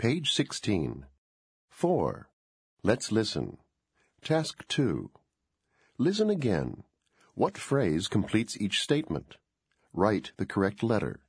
Page 16. 4. Let's listen. Task 2. Listen again. What phrase completes each statement? Write the correct letter.